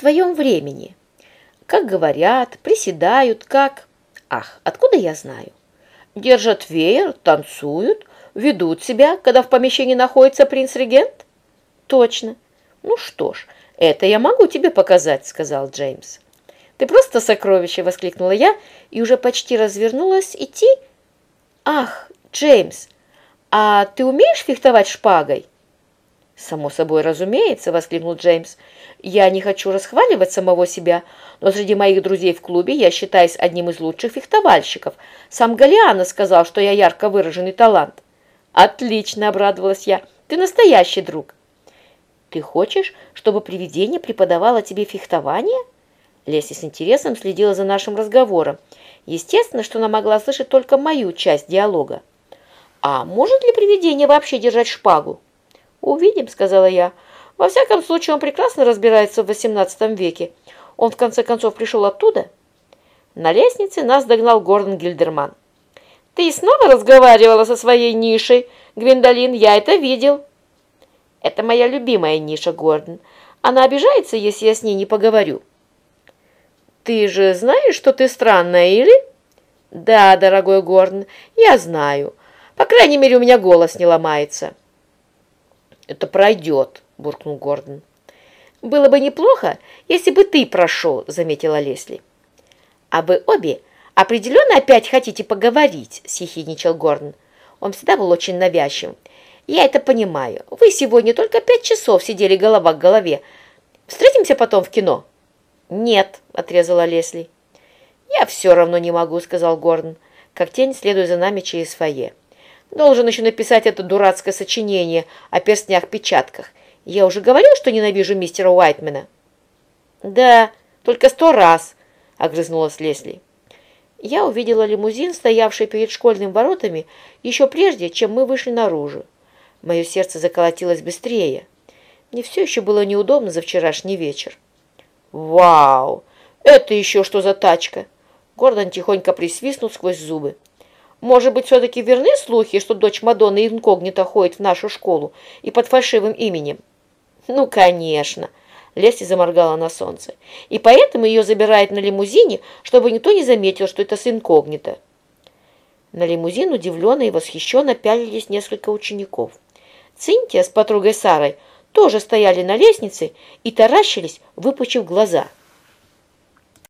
твоем времени. Как говорят, приседают, как... Ах, откуда я знаю? Держат веер, танцуют, ведут себя, когда в помещении находится принц-регент? Точно. Ну что ж, это я могу тебе показать, сказал Джеймс. Ты просто сокровище, воскликнула я и уже почти развернулась идти. Ах, Джеймс, а ты умеешь фехтовать шпагой? «Само собой разумеется», — воскликнул Джеймс. «Я не хочу расхваливать самого себя, но среди моих друзей в клубе я считаюсь одним из лучших фехтовальщиков. Сам Галиана сказал, что я ярко выраженный талант». «Отлично!» — обрадовалась я. «Ты настоящий друг!» «Ты хочешь, чтобы привидение преподавало тебе фехтование?» Лесли с интересом следила за нашим разговором. Естественно, что она могла слышать только мою часть диалога. «А может ли привидение вообще держать шпагу?» «Увидим», — сказала я. «Во всяком случае, он прекрасно разбирается в XVIII веке. Он, в конце концов, пришел оттуда». На лестнице нас догнал Гордон Гильдерман. «Ты снова разговаривала со своей нишей, Гвиндолин, я это видел». «Это моя любимая ниша, Гордон. Она обижается, если я с ней не поговорю». «Ты же знаешь, что ты странная, или?» «Да, дорогой Гордон, я знаю. По крайней мере, у меня голос не ломается». «Это пройдет», — буркнул Гордон. «Было бы неплохо, если бы ты прошел», — заметила Лесли. «А вы обе определенно опять хотите поговорить», — съехидничал Гордон. Он всегда был очень навязчивым. «Я это понимаю. Вы сегодня только пять часов сидели голова к голове. Встретимся потом в кино?» «Нет», — отрезала Лесли. «Я все равно не могу», — сказал Гордон, как тень следуя за нами через фойе. Должен еще написать это дурацкое сочинение о перстнях-печатках. Я уже говорил, что ненавижу мистера Уайтмена. Да, только сто раз, огрызнулась Лесли. Я увидела лимузин, стоявший перед школьными воротами, еще прежде, чем мы вышли наружу. Мое сердце заколотилось быстрее. Мне все еще было неудобно за вчерашний вечер. «Вау! Это еще что за тачка?» Гордон тихонько присвистнул сквозь зубы. Может быть, все-таки верны слухи, что дочь Мадонны инкогнито ходит в нашу школу и под фальшивым именем? Ну, конечно. Лесли заморгала на солнце. И поэтому ее забирают на лимузине, чтобы никто не заметил, что это с инкогнито. На лимузин удивленно и восхищенно пялились несколько учеников. Цинтия с подругой Сарой тоже стояли на лестнице и таращились, выпучив глаза –